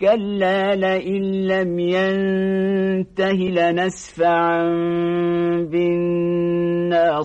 كلا لئن لم ينته لنسفعا بالناصية.